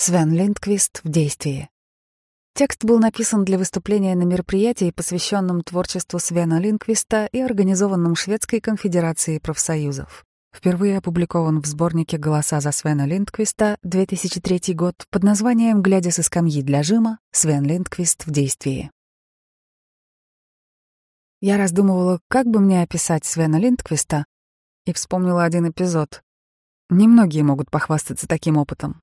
Свен Линдквист в действии. Текст был написан для выступления на мероприятии, посвященном творчеству Свена Линдквиста и организованном Шведской конфедерацией профсоюзов. Впервые опубликован в сборнике «Голоса за Свена Линдквиста» 2003 год под названием «Глядя со скамьи для жима. Свен Линдквист в действии». Я раздумывала, как бы мне описать Свена Линдквиста, и вспомнила один эпизод. Немногие могут похвастаться таким опытом.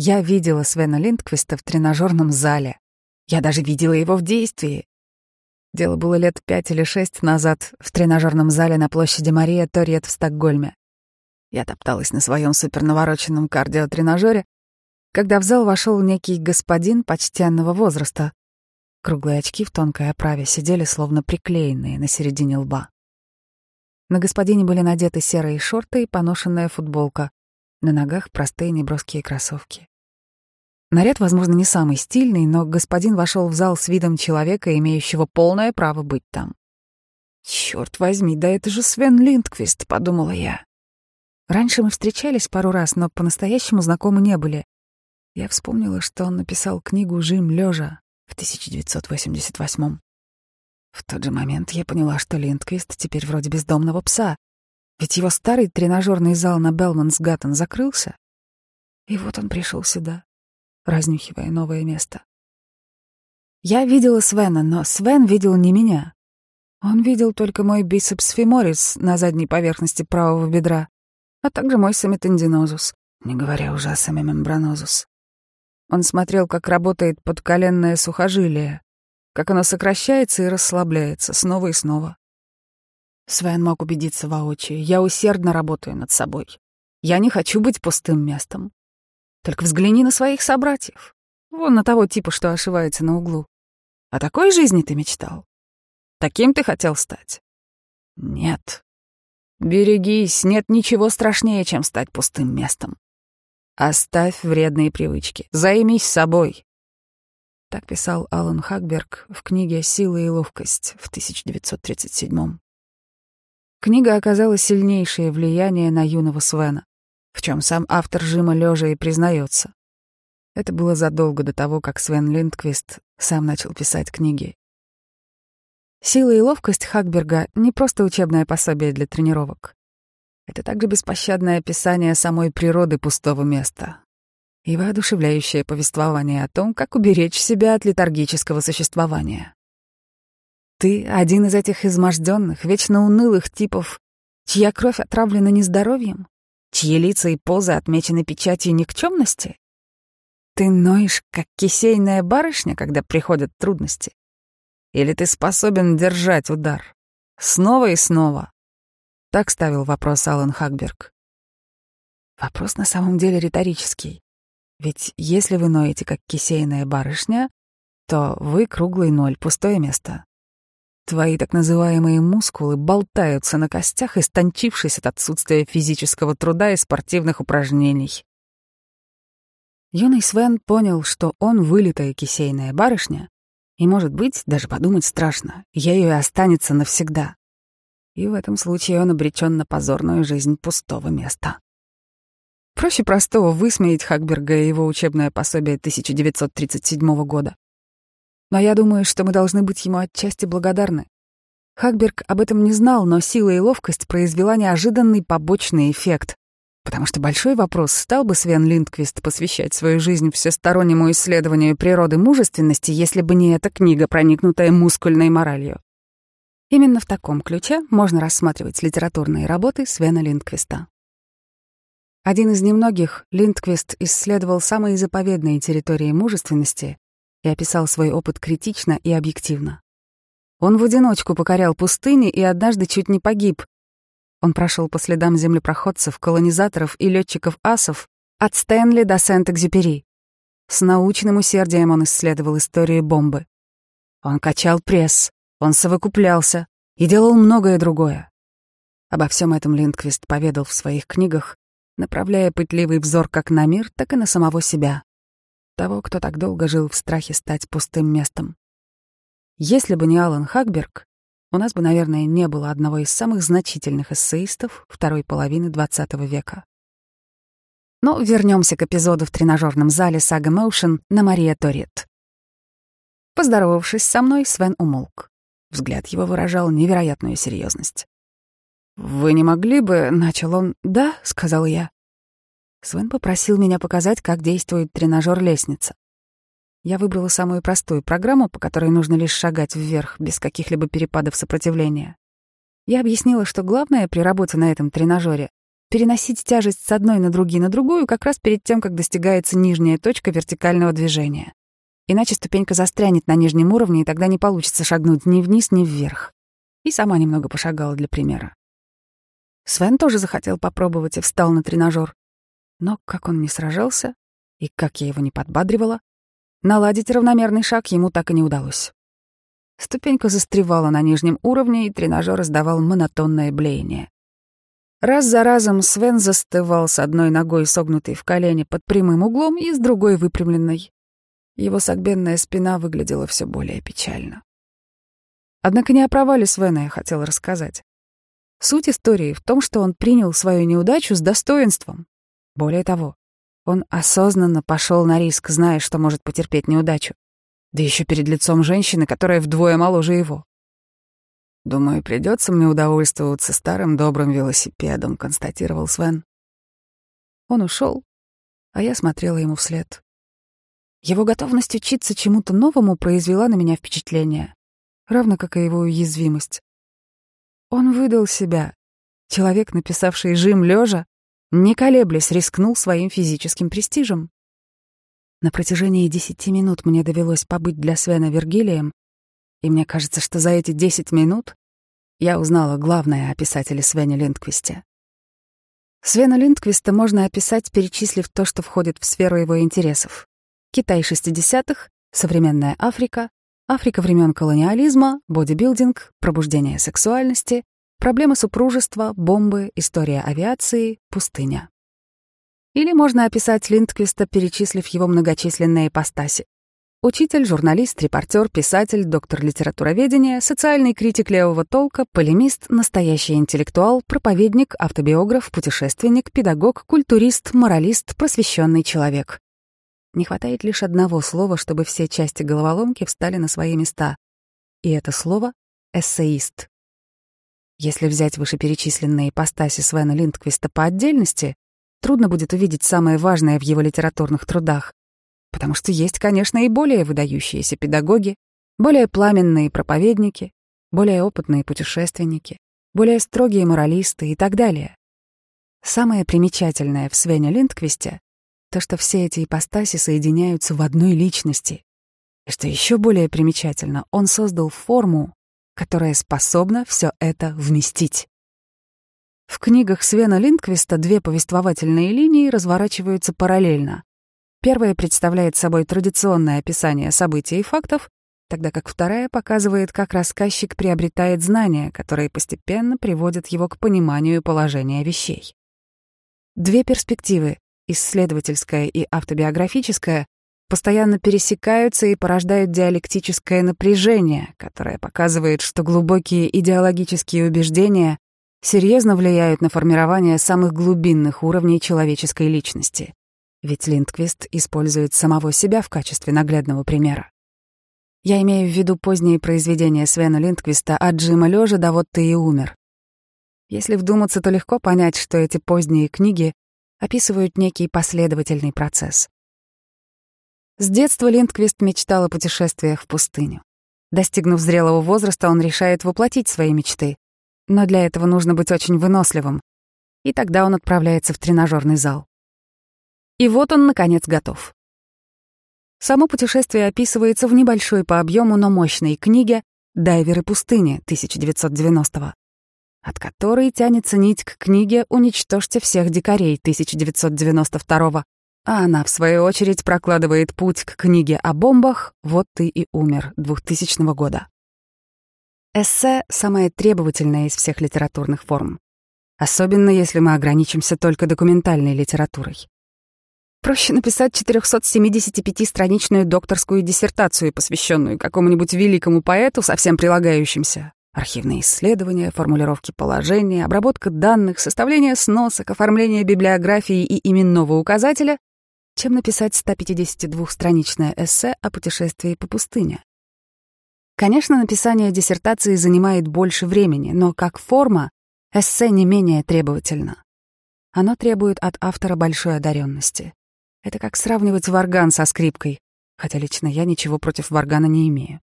Я видела Свена Линдквиста в тренажерном зале. Я даже видела его в действии. Дело было лет пять или шесть назад в тренажерном зале на площади Мария Торет в Стокгольме. Я топталась на своем супернавороченном кардиотренажере, когда в зал вошел некий господин почтенного возраста. Круглые очки в тонкой оправе сидели словно приклеенные на середине лба. На господине были надеты серые шорты и поношенная футболка. На ногах простые неброские кроссовки. Наряд, возможно, не самый стильный, но господин вошел в зал с видом человека, имеющего полное право быть там. «Черт возьми, да это же Свен Линдквист», — подумала я. Раньше мы встречались пару раз, но по-настоящему знакомы не были. Я вспомнила, что он написал книгу «Жим лежа» в 1988 В тот же момент я поняла, что Линдквист теперь вроде бездомного пса, ведь его старый тренажерный зал на Белмансгаттен закрылся. И вот он пришел сюда, разнюхивая новое место. Я видела Свена, но Свен видел не меня. Он видел только мой бицепс феморис на задней поверхности правого бедра, а также мой самитендинозус, не говоря уже о самимембранозус. Он смотрел, как работает подколенное сухожилие, как оно сокращается и расслабляется снова и снова. Свен мог убедиться воочию. Я усердно работаю над собой. Я не хочу быть пустым местом. Только взгляни на своих собратьев. Вон на того типа, что ошивается на углу. О такой жизни ты мечтал? Таким ты хотел стать? Нет. Берегись, нет ничего страшнее, чем стать пустым местом. Оставь вредные привычки, займись собой. Так писал Алан Хагберг в книге «Сила и ловкость» в 1937 -м. Книга оказала сильнейшее влияние на юного Свена, в чем сам автор жима лежа и признается. Это было задолго до того, как Свен Линдквист сам начал писать книги. «Сила и ловкость» Хагберга — не просто учебное пособие для тренировок. Это также беспощадное описание самой природы пустого места и воодушевляющее повествование о том, как уберечь себя от летаргического существования. Ты один из этих изможденных, вечно унылых типов, чья кровь отравлена нездоровьем, чьи лица и позы отмечены печатью никчемности? Ты ноешь, как кисейная барышня, когда приходят трудности? Или ты способен держать удар? Снова и снова? Так ставил вопрос Алан Хагберг. Вопрос на самом деле риторический. Ведь если вы ноете, как кисейная барышня, то вы круглый ноль, пустое место. Твои так называемые мускулы болтаются на костях, истончившись от отсутствия физического труда и спортивных упражнений. Юный Свен понял, что он вылитая кисейная барышня, и, может быть, даже подумать страшно, ею и останется навсегда. И в этом случае он обречен на позорную жизнь пустого места. Проще простого высмеять Хагберга и его учебное пособие 1937 года. Но я думаю, что мы должны быть ему отчасти благодарны. Хагберг об этом не знал, но сила и ловкость произвела неожиданный побочный эффект. Потому что большой вопрос, стал бы Свен Линдквист посвящать свою жизнь всестороннему исследованию природы мужественности, если бы не эта книга, проникнутая мускульной моралью. Именно в таком ключе можно рассматривать литературные работы Свена Линдквиста. Один из немногих, Линдквист исследовал самые заповедные территории мужественности и описал свой опыт критично и объективно. Он в одиночку покорял пустыни и однажды чуть не погиб. Он прошел по следам землепроходцев, колонизаторов и летчиков-асов от Стэнли до Сент-Экзюпери. С научным усердием он исследовал историю бомбы. Он качал пресс, он совокуплялся и делал многое другое. Обо всем этом Линдквист поведал в своих книгах, направляя пытливый взор как на мир, так и на самого себя того, кто так долго жил в страхе стать пустым местом. Если бы не Алан Хагберг, у нас бы, наверное, не было одного из самых значительных эссеистов второй половины XX века. Но вернемся к эпизоду в тренажерном зале Сага Моушен на Мария Торет. Поздоровавшись со мной, Свен умолк. Взгляд его выражал невероятную серьезность. «Вы не могли бы...» — начал он. «Да», — сказал я. Свен попросил меня показать, как действует тренажер-лестница. Я выбрала самую простую программу, по которой нужно лишь шагать вверх, без каких-либо перепадов сопротивления. Я объяснила, что главное при работе на этом тренажере — переносить тяжесть с одной на другие на другую как раз перед тем, как достигается нижняя точка вертикального движения. Иначе ступенька застрянет на нижнем уровне, и тогда не получится шагнуть ни вниз, ни вверх. И сама немного пошагала для примера. Свен тоже захотел попробовать и встал на тренажер. Но как он не сражался, и как я его не подбадривала, наладить равномерный шаг ему так и не удалось. Ступенька застревала на нижнем уровне, и тренажер издавал монотонное блеяние. Раз за разом Свен застывал с одной ногой, согнутой в колени под прямым углом, и с другой выпрямленной. Его согбенная спина выглядела все более печально. Однако не о провале Свена я хотела рассказать. Суть истории в том, что он принял свою неудачу с достоинством. Более того, он осознанно пошел на риск, зная, что может потерпеть неудачу. Да еще перед лицом женщины, которая вдвое моложе его. «Думаю, придется мне удовольствоваться старым добрым велосипедом», — констатировал Свен. Он ушел, а я смотрела ему вслед. Его готовность учиться чему-то новому произвела на меня впечатление, равно как и его уязвимость. Он выдал себя. Человек, написавший «Жим лежа», не колеблясь, рискнул своим физическим престижем. На протяжении десяти минут мне довелось побыть для Свена Вергилием, и мне кажется, что за эти десять минут я узнала главное о писателе Свене Линдквисте. Свена Линдквиста можно описать, перечислив то, что входит в сферу его интересов. Китай 60-х, современная Африка, Африка времен колониализма, бодибилдинг, пробуждение сексуальности, проблемы супружества, бомбы, история авиации, пустыня. Или можно описать Линдквиста, перечислив его многочисленные ипостаси. Учитель, журналист, репортер, писатель, доктор литературоведения, социальный критик левого толка, полемист, настоящий интеллектуал, проповедник, автобиограф, путешественник, педагог, культурист, моралист, просвещенный человек. Не хватает лишь одного слова, чтобы все части головоломки встали на свои места. И это слово — эссеист. Если взять вышеперечисленные ипостаси Свена Линдквиста по отдельности, трудно будет увидеть самое важное в его литературных трудах, потому что есть, конечно, и более выдающиеся педагоги, более пламенные проповедники, более опытные путешественники, более строгие моралисты и так далее. Самое примечательное в Свене Линдквисте то, что все эти ипостаси соединяются в одной личности. И что еще более примечательно, он создал форму, которая способна все это вместить. В книгах Свена Линдквиста две повествовательные линии разворачиваются параллельно. Первая представляет собой традиционное описание событий и фактов, тогда как вторая показывает, как рассказчик приобретает знания, которые постепенно приводят его к пониманию положения вещей. Две перспективы исследовательская и автобиографическая, постоянно пересекаются и порождают диалектическое напряжение, которое показывает, что глубокие идеологические убеждения серьезно влияют на формирование самых глубинных уровней человеческой личности. Ведь Линдквист использует самого себя в качестве наглядного примера. Я имею в виду поздние произведения Свена Линдквиста «От Джима лежа до вот ты и умер». Если вдуматься, то легко понять, что эти поздние книги описывают некий последовательный процесс. С детства Линдквист мечтал о путешествиях в пустыню. Достигнув зрелого возраста, он решает воплотить свои мечты. Но для этого нужно быть очень выносливым. И тогда он отправляется в тренажерный зал. И вот он, наконец, готов. Само путешествие описывается в небольшой по объему, но мощной книге «Дайверы пустыни» 1990 -го от которой тянется нить к книге «Уничтожьте всех дикарей» 1992 а она, в свою очередь, прокладывает путь к книге о бомбах «Вот ты и умер» 2000 года. Эссе — самое требовательное из всех литературных форм, особенно если мы ограничимся только документальной литературой. Проще написать 475-страничную докторскую диссертацию, посвященную какому-нибудь великому поэту со всем прилагающимся, Архивные исследования, формулировки положения, обработка данных, составление сносок, оформление библиографии и именного указателя, чем написать 152-страничное эссе о путешествии по пустыне. Конечно, написание диссертации занимает больше времени, но как форма эссе не менее требовательно. Оно требует от автора большой одаренности. Это как сравнивать варган со скрипкой, хотя лично я ничего против варгана не имею.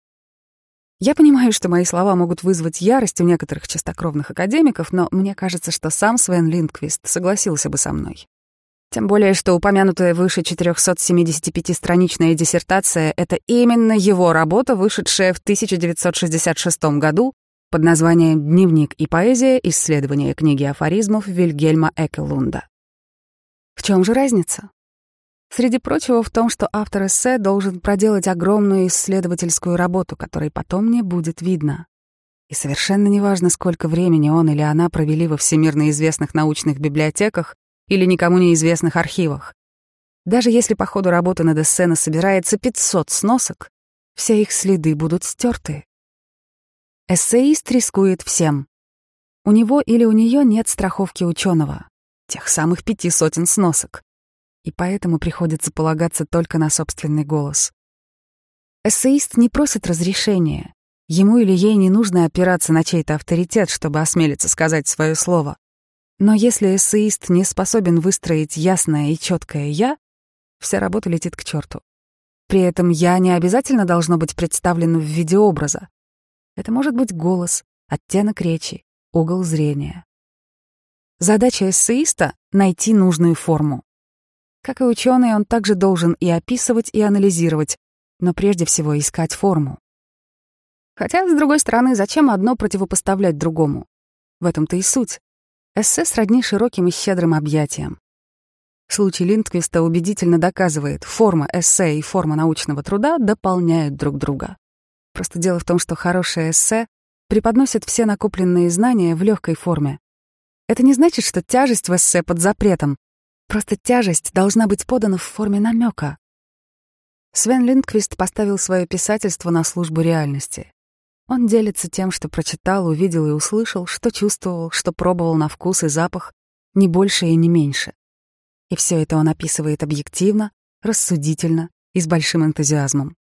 Я понимаю, что мои слова могут вызвать ярость у некоторых чистокровных академиков, но мне кажется, что сам Свен Линдквист согласился бы со мной. Тем более, что упомянутая выше 475-страничная диссертация — это именно его работа, вышедшая в 1966 году под названием «Дневник и поэзия. Исследование книги афоризмов Вильгельма Экелунда». В чем же разница? Среди прочего в том, что автор эссе должен проделать огромную исследовательскую работу, которой потом не будет видно. И совершенно неважно, сколько времени он или она провели во всемирно известных научных библиотеках или никому неизвестных архивах. Даже если по ходу работы над эссе собирается 500 сносок, все их следы будут стерты. Эссеист рискует всем. У него или у нее нет страховки ученого, тех самых пяти сотен сносок и поэтому приходится полагаться только на собственный голос. Эссеист не просит разрешения. Ему или ей не нужно опираться на чей-то авторитет, чтобы осмелиться сказать свое слово. Но если эссеист не способен выстроить ясное и четкое «я», вся работа летит к черту. При этом «я» не обязательно должно быть представлено в виде образа. Это может быть голос, оттенок речи, угол зрения. Задача эссеиста — найти нужную форму. Как и ученый, он также должен и описывать, и анализировать, но прежде всего искать форму. Хотя, с другой стороны, зачем одно противопоставлять другому? В этом-то и суть. Эссе сродни широким и щедрым объятиям. Случай Линдквиста убедительно доказывает, форма эссе и форма научного труда дополняют друг друга. Просто дело в том, что хорошее эссе преподносит все накопленные знания в легкой форме. Это не значит, что тяжесть в эссе под запретом, Просто тяжесть должна быть подана в форме намека. Свен Линдквист поставил свое писательство на службу реальности. Он делится тем, что прочитал, увидел и услышал, что чувствовал, что пробовал на вкус и запах, не больше и не меньше. И все это он описывает объективно, рассудительно и с большим энтузиазмом.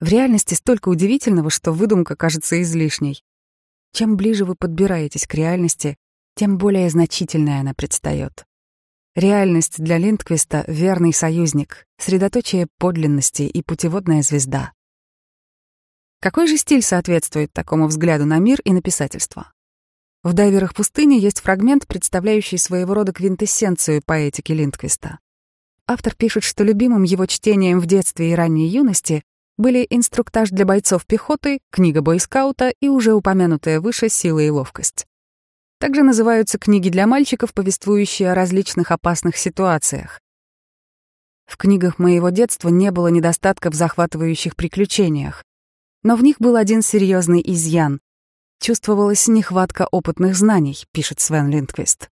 В реальности столько удивительного, что выдумка кажется излишней. Чем ближе вы подбираетесь к реальности, тем более значительной она предстает. Реальность для Линдквиста — верный союзник, средоточие подлинности и путеводная звезда. Какой же стиль соответствует такому взгляду на мир и на писательство? В «Дайверах пустыни» есть фрагмент, представляющий своего рода квинтэссенцию поэтики Линдквиста. Автор пишет, что любимым его чтением в детстве и ранней юности были инструктаж для бойцов пехоты, книга бойскаута и уже упомянутая выше «Сила и ловкость». Также называются книги для мальчиков, повествующие о различных опасных ситуациях. В книгах моего детства не было недостатка в захватывающих приключениях. Но в них был один серьезный изъян. Чувствовалась нехватка опытных знаний, пишет Свен Линдквист.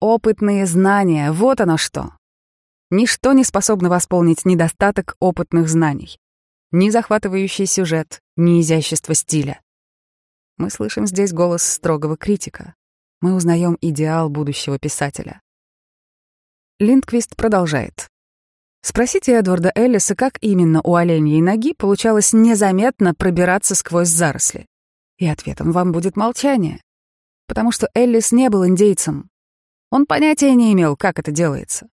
Опытные знания, вот оно что. Ничто не способно восполнить недостаток опытных знаний. Ни захватывающий сюжет, ни изящество стиля. Мы слышим здесь голос строгого критика мы узнаем идеал будущего писателя. Линдквист продолжает. Спросите Эдварда Эллиса, как именно у оленьей ноги получалось незаметно пробираться сквозь заросли. И ответом вам будет молчание. Потому что Эллис не был индейцем. Он понятия не имел, как это делается.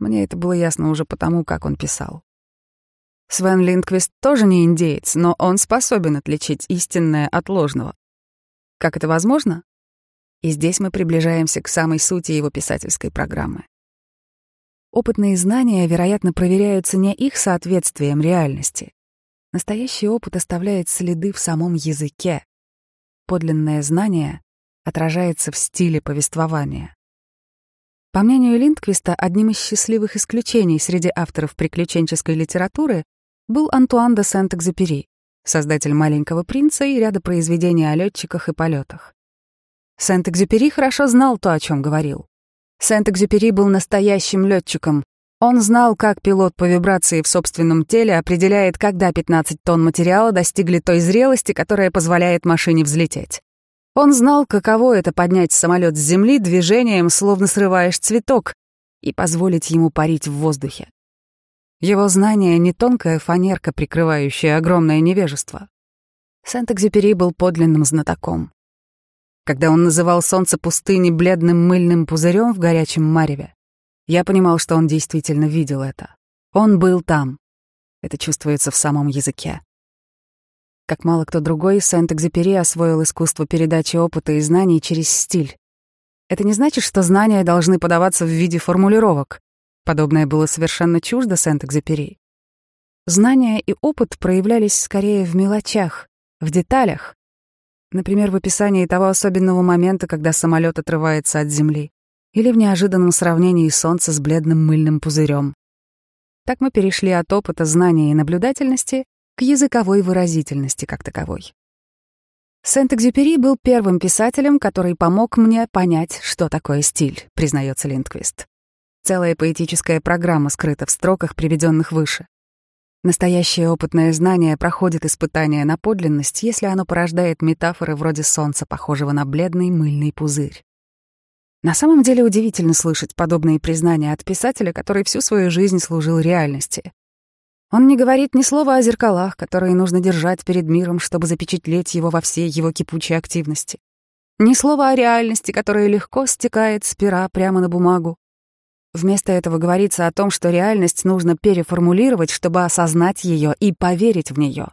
Мне это было ясно уже потому, как он писал. Свен Линдквист тоже не индеец, но он способен отличить истинное от ложного. Как это возможно? И здесь мы приближаемся к самой сути его писательской программы. Опытные знания, вероятно, проверяются не их соответствием реальности. Настоящий опыт оставляет следы в самом языке. Подлинное знание отражается в стиле повествования. По мнению Линдквиста, одним из счастливых исключений среди авторов приключенческой литературы был Антуан де Сент-Экзюпери, создатель «Маленького принца» и ряда произведений о летчиках и полетах. Сент-Экзюпери хорошо знал то, о чем говорил. Сент-Экзюпери был настоящим летчиком, Он знал, как пилот по вибрации в собственном теле определяет, когда 15 тонн материала достигли той зрелости, которая позволяет машине взлететь. Он знал, каково это поднять самолет с земли движением, словно срываешь цветок, и позволить ему парить в воздухе. Его знание — не тонкая фанерка, прикрывающая огромное невежество. Сент-Экзюпери был подлинным знатоком. Когда он называл солнце пустыни бледным мыльным пузырем в горячем мареве, я понимал, что он действительно видел это. Он был там. Это чувствуется в самом языке. Как мало кто другой, Сент-Экзюпери освоил искусство передачи опыта и знаний через стиль. Это не значит, что знания должны подаваться в виде формулировок. Подобное было совершенно чуждо Сент-Экзюпери. Знания и опыт проявлялись скорее в мелочах, в деталях, Например, в описании того особенного момента, когда самолет отрывается от земли, или в неожиданном сравнении Солнца с бледным мыльным пузырем. Так мы перешли от опыта, знания и наблюдательности к языковой выразительности как таковой. Сент-Экзюпери был первым писателем, который помог мне понять, что такое стиль, признается Линдквист. Целая поэтическая программа скрыта в строках, приведенных выше. Настоящее опытное знание проходит испытание на подлинность, если оно порождает метафоры вроде солнца, похожего на бледный мыльный пузырь. На самом деле удивительно слышать подобные признания от писателя, который всю свою жизнь служил реальности. Он не говорит ни слова о зеркалах, которые нужно держать перед миром, чтобы запечатлеть его во всей его кипучей активности. Ни слова о реальности, которая легко стекает с пера прямо на бумагу. Вместо этого говорится о том, что реальность нужно переформулировать, чтобы осознать ее и поверить в нее.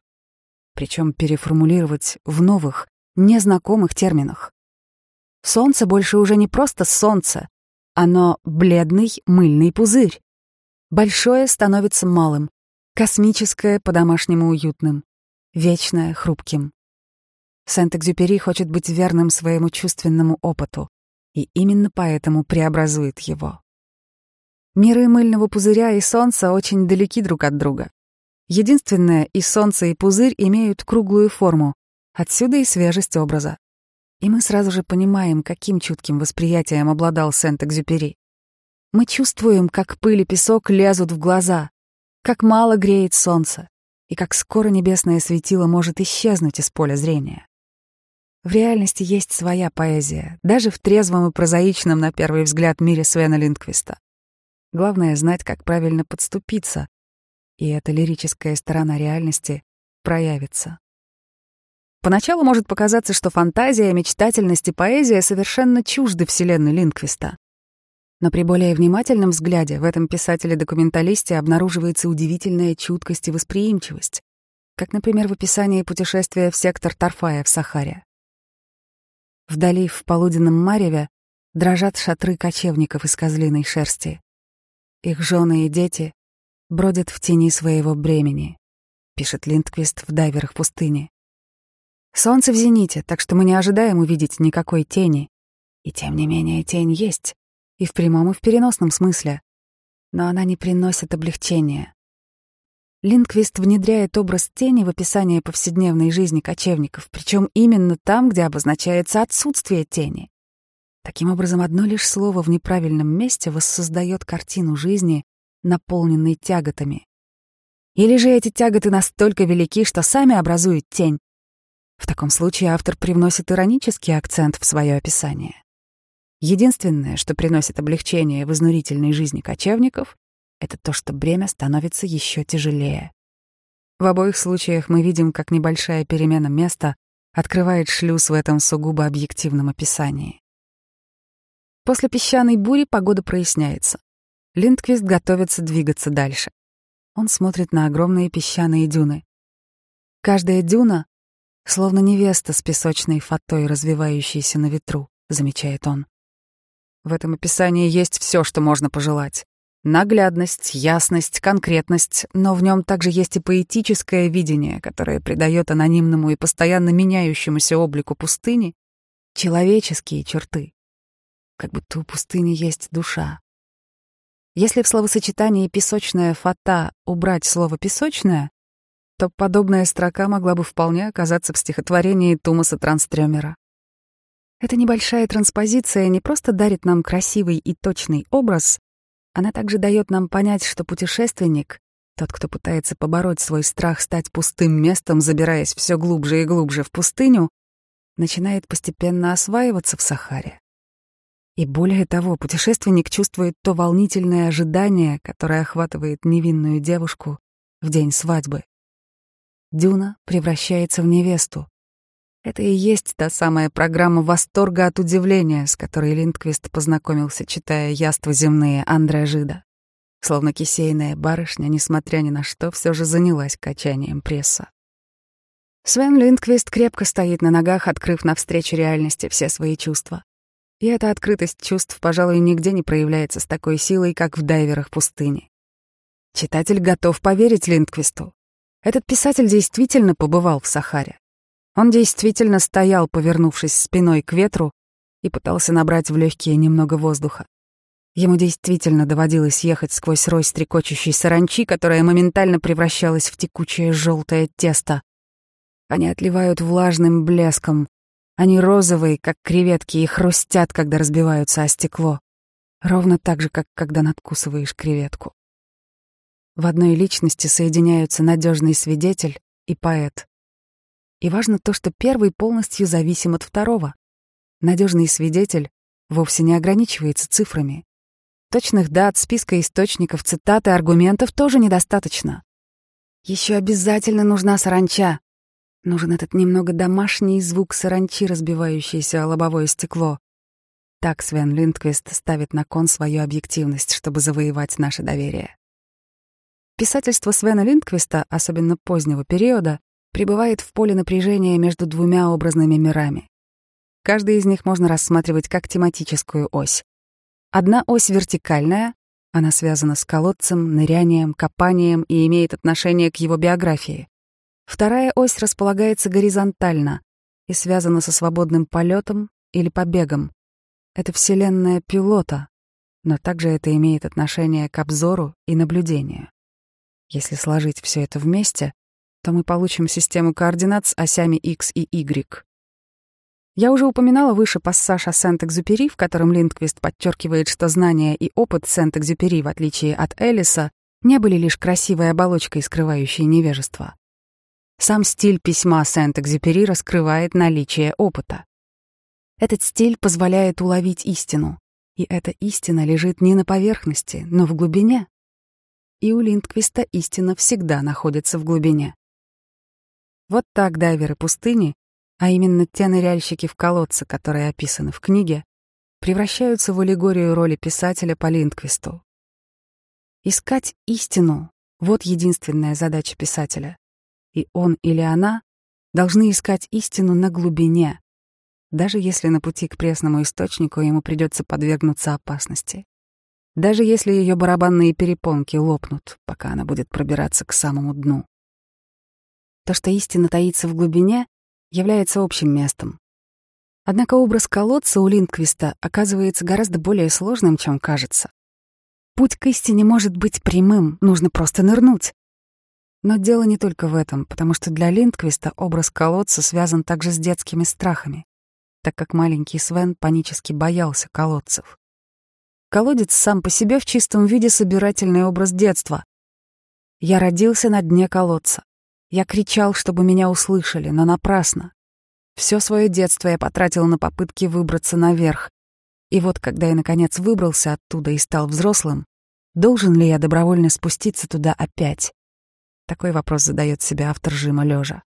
Причем переформулировать в новых, незнакомых терминах. Солнце больше уже не просто солнце, оно бледный мыльный пузырь. Большое становится малым, космическое по-домашнему уютным, вечное хрупким. Сент-Экзюпери хочет быть верным своему чувственному опыту, и именно поэтому преобразует его. Миры мыльного пузыря и Солнца очень далеки друг от друга. Единственное, и Солнце, и пузырь имеют круглую форму, отсюда и свежесть образа. И мы сразу же понимаем, каким чутким восприятием обладал Сент-Экзюпери. Мы чувствуем, как пыль и песок лезут в глаза, как мало греет солнце, и как скоро небесное светило может исчезнуть из поля зрения. В реальности есть своя поэзия, даже в трезвом и прозаичном, на первый взгляд, мире Свена Линдквиста. Главное — знать, как правильно подступиться, и эта лирическая сторона реальности проявится. Поначалу может показаться, что фантазия, мечтательность и поэзия совершенно чужды вселенной Линквиста. Но при более внимательном взгляде в этом писателе-документалисте обнаруживается удивительная чуткость и восприимчивость, как, например, в описании путешествия в сектор Тарфая в Сахаре. Вдали, в полуденном мареве, дрожат шатры кочевников из козлиной шерсти. Их жены и дети бродят в тени своего бремени, пишет Линдквист в «Дайверах пустыни». Солнце в зените, так что мы не ожидаем увидеть никакой тени. И тем не менее тень есть, и в прямом, и в переносном смысле. Но она не приносит облегчения. Линдквист внедряет образ тени в описание повседневной жизни кочевников, причем именно там, где обозначается отсутствие тени. Таким образом, одно лишь слово в неправильном месте воссоздает картину жизни, наполненной тяготами. Или же эти тяготы настолько велики, что сами образуют тень. В таком случае автор привносит иронический акцент в свое описание. Единственное, что приносит облегчение в изнурительной жизни кочевников, это то, что бремя становится еще тяжелее. В обоих случаях мы видим, как небольшая перемена места открывает шлюз в этом сугубо объективном описании. После песчаной бури погода проясняется. Линдквист готовится двигаться дальше. Он смотрит на огромные песчаные дюны. Каждая дюна — словно невеста с песочной фатой, развивающейся на ветру, замечает он. В этом описании есть все, что можно пожелать. Наглядность, ясность, конкретность, но в нем также есть и поэтическое видение, которое придает анонимному и постоянно меняющемуся облику пустыни человеческие черты как будто у пустыни есть душа. Если в словосочетании «песочная фата» убрать слово «песочная», то подобная строка могла бы вполне оказаться в стихотворении Тумаса Транстрёмера. Эта небольшая транспозиция не просто дарит нам красивый и точный образ, Она также дает нам понять, что путешественник, тот, кто пытается побороть свой страх стать пустым местом, забираясь все глубже и глубже в пустыню, начинает постепенно осваиваться в Сахаре. И более того, путешественник чувствует то волнительное ожидание, которое охватывает невинную девушку в день свадьбы. Дюна превращается в невесту. Это и есть та самая программа восторга от удивления, с которой Линдквист познакомился, читая «Яства земные» Андрея Жида. Словно кисейная барышня, несмотря ни на что, все же занялась качанием пресса. Свен Линдквист крепко стоит на ногах, открыв навстречу реальности все свои чувства. И эта открытость чувств, пожалуй, нигде не проявляется с такой силой, как в дайверах пустыни. Читатель готов поверить Линдквисту. Этот писатель действительно побывал в Сахаре. Он действительно стоял, повернувшись спиной к ветру, и пытался набрать в легкие немного воздуха. Ему действительно доводилось ехать сквозь рой стрекочущей саранчи, которая моментально превращалась в текучее желтое тесто. Они отливают влажным блеском. Они розовые, как креветки, и хрустят, когда разбиваются о стекло. Ровно так же, как когда надкусываешь креветку. В одной личности соединяются надежный свидетель и поэт. И важно то, что первый полностью зависим от второго. Надежный свидетель вовсе не ограничивается цифрами. Точных дат, списка источников, цитат и аргументов тоже недостаточно. Еще обязательно нужна саранча. Нужен этот немного домашний звук саранчи, разбивающийся о лобовое стекло. Так Свен Линдквист ставит на кон свою объективность, чтобы завоевать наше доверие. Писательство Свена Линдквиста, особенно позднего периода, пребывает в поле напряжения между двумя образными мирами. Каждый из них можно рассматривать как тематическую ось. Одна ось вертикальная, она связана с колодцем, нырянием, копанием и имеет отношение к его биографии. Вторая ось располагается горизонтально и связана со свободным полетом или побегом. Это вселенная пилота, но также это имеет отношение к обзору и наблюдению. Если сложить все это вместе, то мы получим систему координат с осями x и y. Я уже упоминала выше пассаж о Сент-Экзюпери, в котором Линдквист подчеркивает, что знания и опыт Сент-Экзюпери, в отличие от Элиса, не были лишь красивой оболочкой, скрывающей невежество. Сам стиль письма Сент-Экзюпери раскрывает наличие опыта. Этот стиль позволяет уловить истину, и эта истина лежит не на поверхности, но в глубине. И у Линдквиста истина всегда находится в глубине. Вот так дайверы пустыни а именно те ныряльщики в колодце, которые описаны в книге, превращаются в аллегорию роли писателя по Линдквисту. Искать истину — вот единственная задача писателя. И он или она должны искать истину на глубине, даже если на пути к пресному источнику ему придется подвергнуться опасности. Даже если ее барабанные перепонки лопнут, пока она будет пробираться к самому дну. То, что истина таится в глубине, является общим местом. Однако образ колодца у Линдквиста оказывается гораздо более сложным, чем кажется. Путь к истине может быть прямым, нужно просто нырнуть. Но дело не только в этом, потому что для Линдквиста образ колодца связан также с детскими страхами, так как маленький Свен панически боялся колодцев. Колодец сам по себе в чистом виде собирательный образ детства. Я родился на дне колодца. Я кричал, чтобы меня услышали, но напрасно. Все свое детство я потратил на попытки выбраться наверх. И вот, когда я, наконец, выбрался оттуда и стал взрослым, должен ли я добровольно спуститься туда опять? Такой вопрос задает себе автор Жима лежа.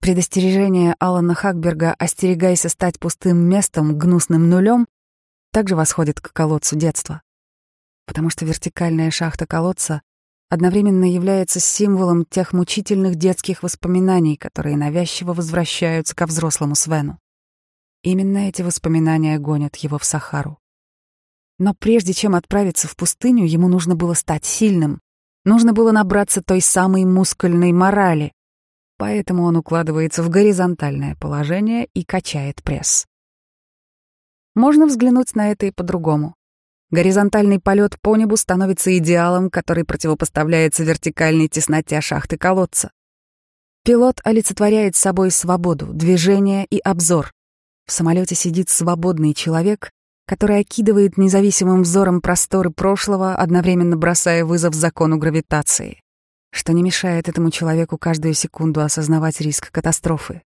Предостережение Алана Хакберга «Остерегайся стать пустым местом, гнусным нулем» также восходит к колодцу детства. Потому что вертикальная шахта колодца одновременно является символом тех мучительных детских воспоминаний, которые навязчиво возвращаются ко взрослому Свену. Именно эти воспоминания гонят его в Сахару. Но прежде чем отправиться в пустыню, ему нужно было стать сильным. Нужно было набраться той самой мускульной морали. Поэтому он укладывается в горизонтальное положение и качает пресс. Можно взглянуть на это и по-другому. Горизонтальный полет по небу становится идеалом, который противопоставляется вертикальной тесноте шахты колодца. Пилот олицетворяет собой свободу, движение и обзор. В самолете сидит свободный человек, который окидывает независимым взором просторы прошлого, одновременно бросая вызов закону гравитации, что не мешает этому человеку каждую секунду осознавать риск катастрофы.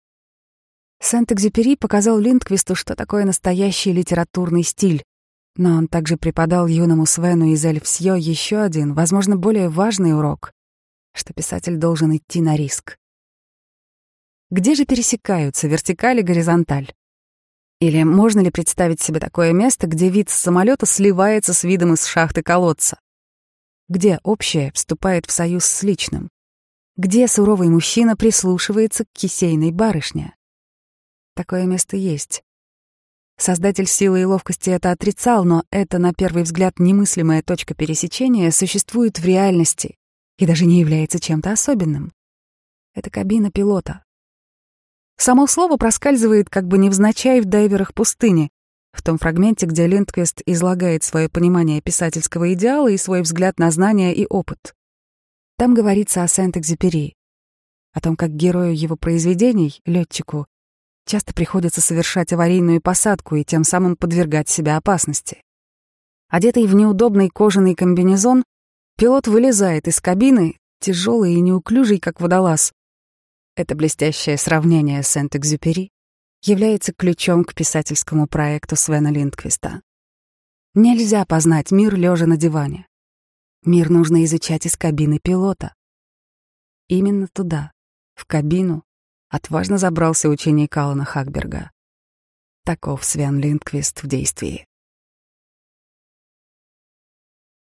Сент-Экзюпери показал Линдквисту, что такое настоящий литературный стиль, но он также преподал юному Свену из Эльфсьё еще один, возможно, более важный урок, что писатель должен идти на риск. Где же пересекаются вертикаль и горизонталь? Или можно ли представить себе такое место, где вид с самолета сливается с видом из шахты колодца? Где общее вступает в союз с личным? Где суровый мужчина прислушивается к кисейной барышне? Такое место есть. Создатель силы и ловкости это отрицал, но это, на первый взгляд, немыслимая точка пересечения существует в реальности и даже не является чем-то особенным. Это кабина пилота. Само слово проскальзывает как бы невзначай в дайверах пустыни, в том фрагменте, где Линдквист излагает свое понимание писательского идеала и свой взгляд на знания и опыт. Там говорится о Сент-Экзюпери, о том, как герою его произведений, летчику, часто приходится совершать аварийную посадку и тем самым подвергать себя опасности. Одетый в неудобный кожаный комбинезон, пилот вылезает из кабины, тяжелый и неуклюжий, как водолаз, это блестящее сравнение Сент-Экзюпери является ключом к писательскому проекту Свена Линдквиста. Нельзя познать мир лежа на диване. Мир нужно изучать из кабины пилота. Именно туда, в кабину, отважно забрался ученик Алана Хакберга. Таков Свен Линдквист в действии.